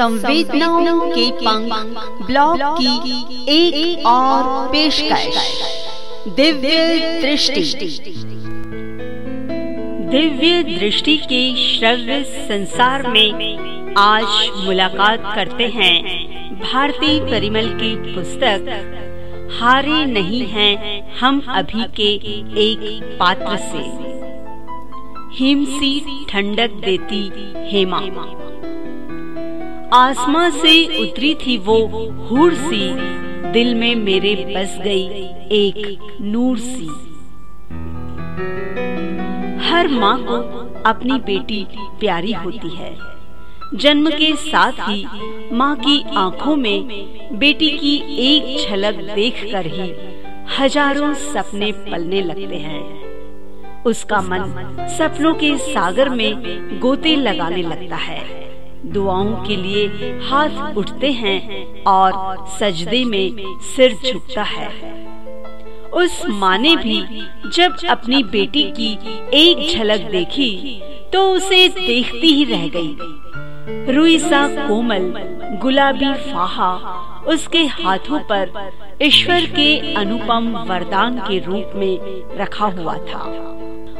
संवेदनाओं के पंख ब्लॉग की एक, एक और पेशकश। दिव्य दृष्टि। दिव्य दृष्टि के श्रव्य संसार में आज मुलाकात करते हैं भारती परिमल की पुस्तक हारे नहीं हैं हम अभी के एक पात्र से। हिमसी ठंडक देती हेमा। आसमां से उतरी थी वो हूर सी। दिल में मेरे बस गई एक नूर सी। हर माँ को अपनी बेटी प्यारी होती है। जन्म के साथ ही माँ की आँखों में बेटी की एक झलक देखकर ही हज़ारों सपने पलने लगते हैं। उसका मन सपनों के सागर में गोते लगाने लगता है। दुआओं के लिए हाथ उठते हैं और सजदे में सिर झुकता है। उस माँ ने भी जब अपनी बेटी की एक झलक देखी तो उसे देखती ही रह गई। रुईसा कोमल, गुलाबी फाहा उसके हाथों पर ईश्वर के अनुपम वरदान के रूप में रखा हुआ था।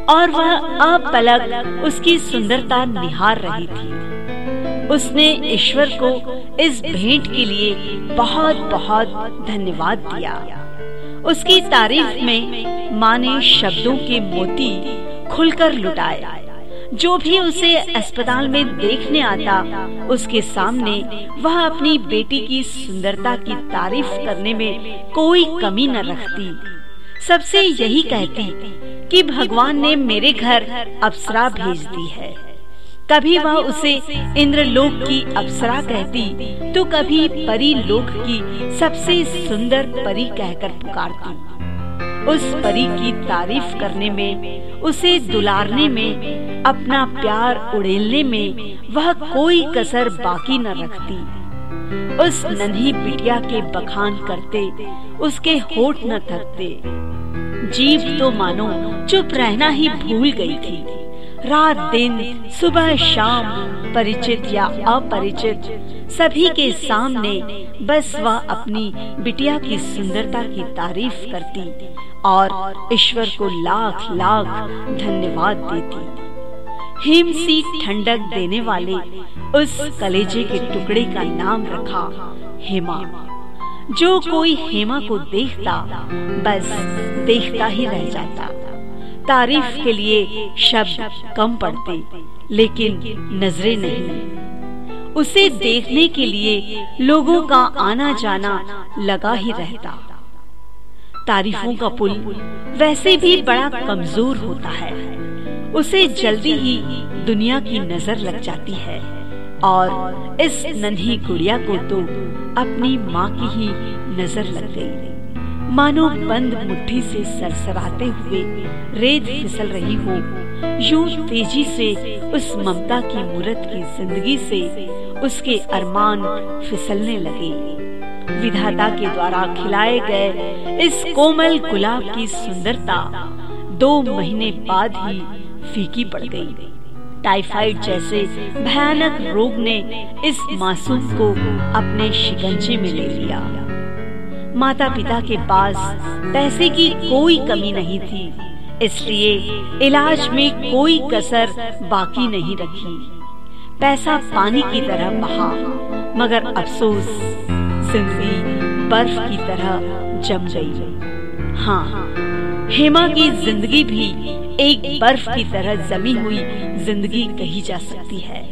और वह अपलक उसकी सुंदरता निहार रही थी। उसने ईश्वर को इस भेंट के लिए बहुत बहुत धन्यवाद दिया। उसकी तारीफ़ में माँ ने शब्दों के मोती खुलकर लुटाए। जो भी उसे अस्पताल में देखने आता, उसके सामने वह अपनी बेटी की सुंदरता की तारीफ़ करने में कोई कमी न रखती। सबसे यही कहती कि भगवान ने मेरे घर अप्सरा भेज दी है। कभी वह उसे इंद्रलोक की अप्सरा कहती तो कभी परी लोक की सबसे सुंदर परी कहकर पुकारती। उस परी की तारीफ़ करने में उसे दुलारने में अपना प्यार उड़ेलने में वह कोई कसर बाकी न रखती। उस नन्ही बिटिया के बखान करते उसके होठ न थकते। जीव तो मानो चुप रहना ही भूल गई थी। रात दिन, सुबह शाम, परिचित या अपरिचित, सभी के सामने बस वह अपनी बिटिया की सुंदरता की तारीफ़ करती और ईश्वर को लाख लाख धन्यवाद देती। हिम सी ठंडक देने वाले उस कलेजे के टुकड़े का नाम रखा हेमा। जो कोई हेमा को देखता, बस देखता ही रह जाता। तारीफ़ के लिए शब्द कम पड़ते, लेकिन नज़रें नहीं। उसे देखने के लिए लोगों का आना जाना लगा ही रहता। तारीफों का पुल वैसे भी बड़ा कमज़ोर होता है। उसे जल्दी ही दुनिया की नज़र लग जाती है, और इस नन्ही गुड़िया को तो अपनी माँ की ही नज़र लग गई। मानो बंद मुट्ठी से सरसराते हुए रेत फिसल रही हो। यूँ तेज़ी से उस ममता की मूर्त की ज़िंदगी से उसके अरमान फिसलने लगे। विधाता के द्वारा खिलाए गए इस कोमल गुलाब की सुंदरता दो महीने बाद ही फीकी पड़ गई। टाइफाइड जैसे भयानक रोग ने इस मासूम को अपने शिकंजे में ले लिया। माता पिता के पास पैसे की कोई कमी नहीं थी, इसलिए इलाज में कोई कसर बाकी नहीं रखी। पैसा पानी की तरह बहा, मगर अफसोस, ज़िंदगी बर्फ़ की तरह जम गई। हाँ हेमा की ज़िंदगी भी एक बर्फ़ की तरह जमी हुई ज़िंदगी कही जा सकती है।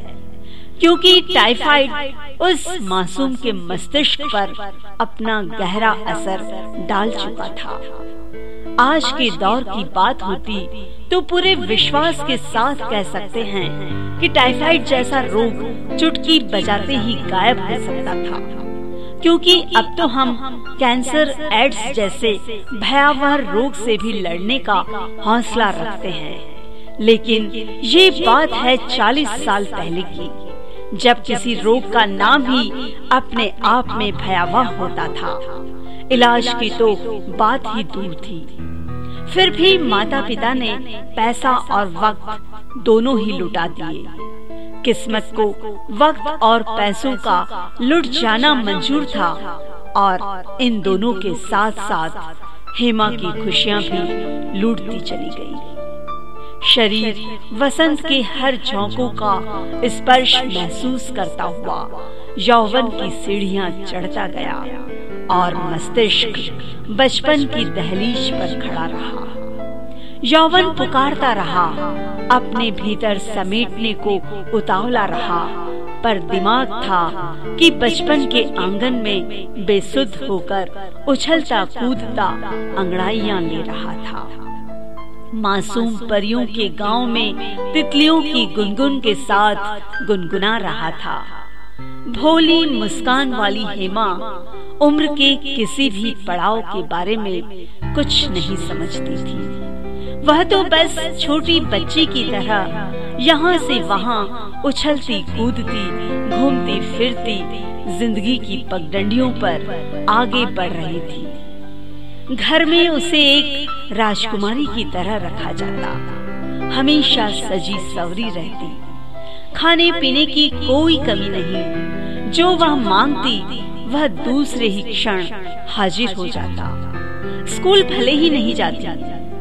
क्योंकि टाइफाइड उस मासूम के मस्तिष्क पर अपना गहरा असर डाल चुका था। आज के दौर की बात होती तो पूरे विश्वास के साथ कह सकते हैं कि टाइफाइड जैसा रोग चुटकी बजाते ही गायब हो सकता था। क्योंकि अब तो हम कैंसर एड्स जैसे भयावह रोग से भी लड़ने का हौसला रखते हैं। लेकिन ये बात है चालीस साल पहले की। जब किसी रोग का नाम ही अपने आप में भयावह होता था। इलाज की तो बात ही दूर थी। फिर भी माता पिता ने पैसा और वक्त दोनों ही लुटा दिए। किस्मत को वक्त और पैसों का लुट जाना मंजूर था और इन दोनों के साथ साथ हेमा की खुशियाँ भी लूटती चली गई। शरीर वसंत के हर झोंकों का स्पर्श महसूस करता हुआ यौवन की सीढ़ियाँ चढ़ता गया और मस्तिष्क बचपन की दहलीज पर खड़ा रहा। यौवन पुकारता रहा, अपने भीतर समेटने को उतावला रहा, पर दिमाग था कि बचपन के आँगन में बेसुध होकर उछलता कूदता अंगड़ाइया ले रहा था। मासूम परियों के गाँव में तितलियों की गुनगुन के साथ गुनगुना रहा था। भोली मुस्कान वाली हेमा उम्र के किसी भी पड़ाव के बारे में कुछ नहीं समझती थी। वह तो बस छोटी बच्ची की तरह यहाँ से वहाँ उछलती, कूदती, घूमती, फिरती, ज़िंदगी की पगडंडियों पर आगे बढ़ रही थी। घर में उसे एक राजकुमारी की तरह रखा जाता। हमेशा सजी सवरी रहती। खाने पीने की कोई कमी नहीं। जो वह मांगती, वह दूसरे ही क्षण हाजिर हो जाता। स्कूल भले ही नहीं जाती,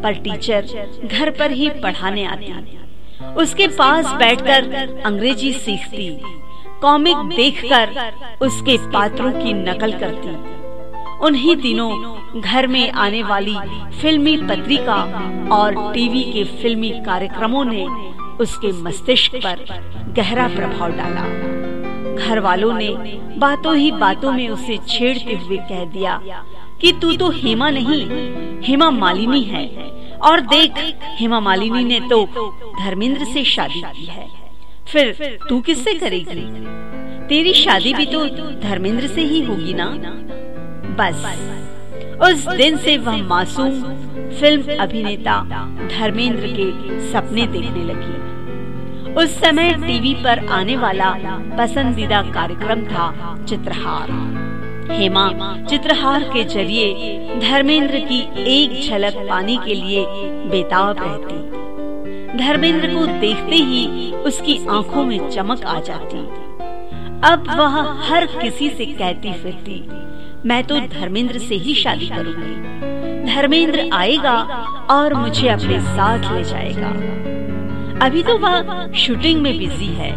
पर टीचर घर पर ही पढ़ाने आती। उसके पास बैठकर अंग्रेज़ी सीखती। कॉमिक देखकर उसके पात्रों की नकल करती। उन्हीं दिनों घर में आने वाली फिल्मी पत्रिका और टीवी के फिल्मी कार्यक्रमों ने उसके मस्तिष्क पर गहरा प्रभाव डाला। घर वालों ने बातों ही बातों में उसे छेड़ते हुए कह दिया कि तू तो हेमा नहीं, हेमा मालिनी है और देख, हेमा मालिनी ने तो धर्मेंद्र से शादी की है। फिर तू किससे करेगी? तेरी शादी भी तो धर्मेंद्र से ही होगी ना? बस। उस दिन से वह मासूम फ़िल्म अभिनेता धर्मेंद्र के सपने देखने लगी। उस समय टीवी पर आने वाला पसंदीदा कार्यक्रम था चित्रहार। हेमा चित्रहार के ज़रिए धर्मेंद्र की एक झलक पाने के लिए बेताब रहती। धर्मेंद्र को देखते ही उसकी आँखों में चमक आ जाती। अब वह हर किसी से कहती फिरती। मैं तो धर्मेंद्र से ही शादी करूँगी। धर्मेंद्र आएगा और मुझे अपने साथ ले जाएगा। अभी तो वह शूटिंग में बिज़ी है,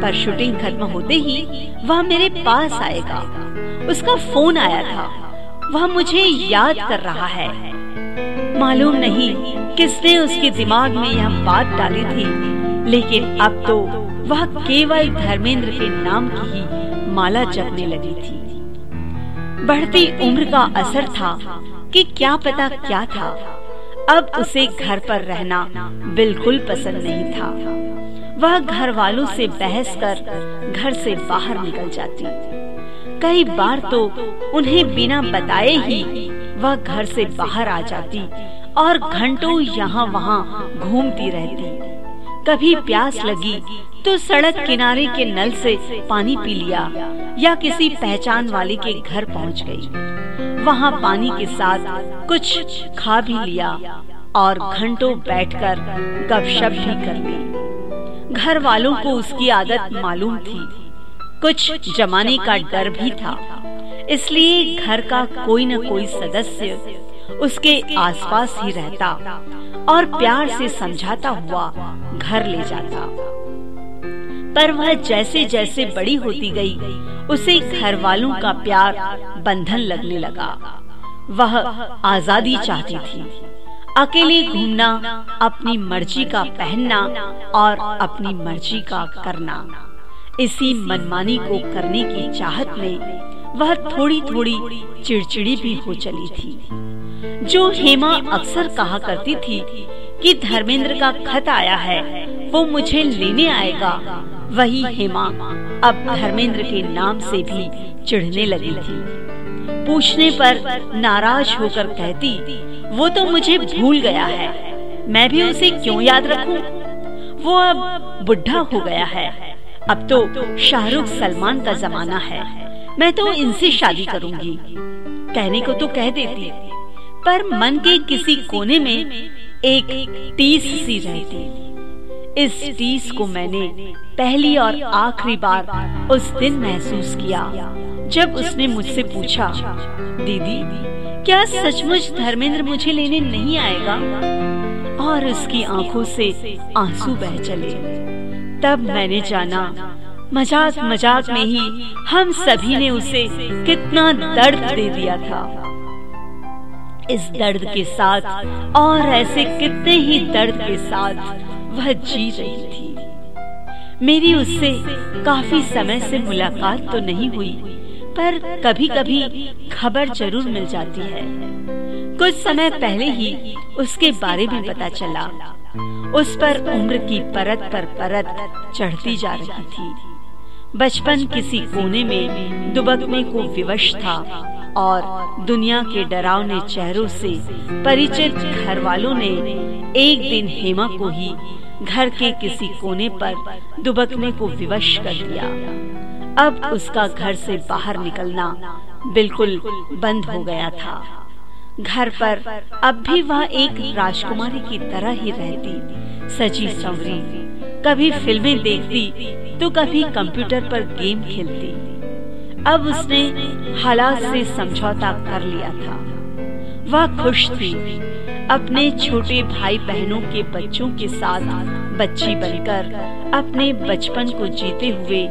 पर शूटिंग खत्म होते ही वह मेरे पास आएगा। उसका फ़ोन आया था। वह मुझे याद कर रहा है। मालूम नहीं किसने उसके दिमाग में यह बात डाली थी, लेकिन अब तो वह केवल धर्मेंद्र के नाम की ही माला जपने लगी थी। बढ़ती उम्र का असर था कि क्या पता क्या था। अब उसे घर पर रहना बिल्कुल पसंद नहीं था। वह घर वालों से बहस कर घर से बाहर निकल जाती। कई बार तो उन्हें बिना बताए ही वह घर से बाहर आ जाती और घंटों यहाँ वहाँ घूमती रहती। कभी प्यास लगी तो सड़क किनारे के नल से पानी पी लिया, या किसी पहचान वाले के घर पहुँच गई। वहाँ पानी के साथ कुछ खा भी लिया और घंटों बैठकर गपशप भी कर ली। घर वालों को उसकी आदत मालूम थी। कुछ जमाने का डर भी था, इसलिए घर का कोई न कोई सदस्य उसके आसपास ही रहता और प्यार से समझाता हुआ घर ले जाता। पर वह जैसे जैसे बड़ी होती गई, उसे घर वालों का प्यार बंधन लगने लगा। वह आज़ादी चाहती थी। अकेले घूमना, अपनी मर्ज़ी का पहनना और अपनी मर्ज़ी का करना, इसी मनमानी को करने की चाहत में वह थोड़ी थोड़ी चिड़चिड़ी भी हो चली थी। जो हेमा अक्सर कहा करती थी कि धर्मेंद्र का खत आया है, वो मुझे लेने आएगा। वही हेमा अब धर्मेंद्र के नाम से भी चिढ़ने लगी थी। पूछने पर नाराज़ होकर कहती, वो तो मुझे भूल गया है। मैं भी उसे क्यों याद रखूँ? वो अब बुढ़ा हो गया है। अब तो शाहरुख सलमान का जमाना है। मैं तो इनसे शादी करूँगी। कहने को तो कह देती, पर मन के किसी कोने में एक टीस सी रहती। इस टीस को मैंने पहली और आखिरी बार उस दिन महसूस किया, जब उसने मुझसे पूछा, दीदी, क्या सचमुच धर्मेंद्र मुझे लेने नहीं आएगा? और उसकी आँखों से आँसू बह चले। तब मैंने जाना मज़ाक मज़ाक में ही हम सभी ने उसे कितना दर्द दे दिया था। इस दर्द के साथ और ऐसे कितने ही दर्द के साथ वह जी रही थी। मेरी उससे काफ़ी समय से मुलाकात तो नहीं हुई, पर कभी कभी खबर ज़रूर मिल जाती है। कुछ समय पहले ही उसके बारे में पता चला। उस पर उम्र की परत पर परत चढ़ती जा रही थी। बचपन किसी कोने में दुबकने को विवश था और दुनिया के डरावने चेहरों से परिचित घर वालों ने एक दिन हेमा को ही घर के किसी कोने पर दुबकने को विवश कर दिया। अब उसका घर से बाहर निकलना बिल्कुल बंद हो गया था। घर पर अब भी वह एक राजकुमारी की तरह ही रहती। सजी सवरी कभी फ़िल्में देखती तो कभी कंप्यूटर पर गेम खेलती। अब उसने हालात से समझौता कर लिया था। वह खुश थी। अपने छोटे भाई बहनों के बच्चों के साथ बच्ची बनकर अपने बचपन को जीते हुए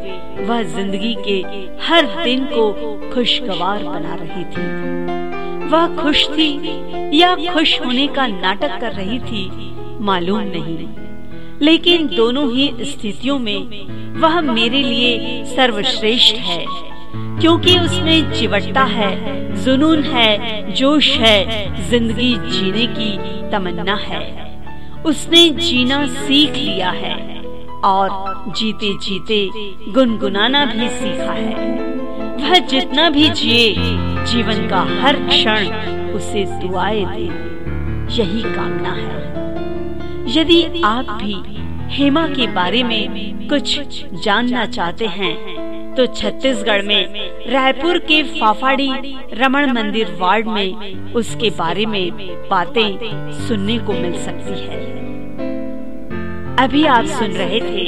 वह ज़िंदगी के हर दिन को खुशगवार बना रही थी। वह खुश थी या खुश होने का नाटक कर रही थी, मालूम नहीं। लेकिन दोनों ही स्थितियों में वह मेरे लिए सर्वश्रेष्ठ है, क्योंकि उसमें चिवटता है, जुनून है, जोश है, ज़िंदगी जीने की तमन्ना है। उसने जीना सीख लिया है और जीते जीते गुनगुनाना भी सीखा है। वह जितना भी जिए, जीवन का हर क्षण उसे दुआएँ दे, यही कामना है। यदि आप भी हेमा के बारे में कुछ जानना चाहते हैं तो छत्तीसगढ़ में रायपुर के फाफाड़ी रमन मंदिर वार्ड में उसके बारे में बातें सुनने को मिल सकती है। अभी आप सुन रहे थे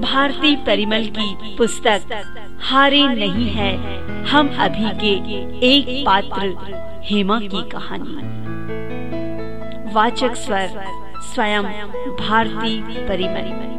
भारती परिमल की पुस्तक, हारे नहीं है, हम अभी के एक पात्र हेमा की कहानी। वाचक स्वर स्वयं भारती परिमल।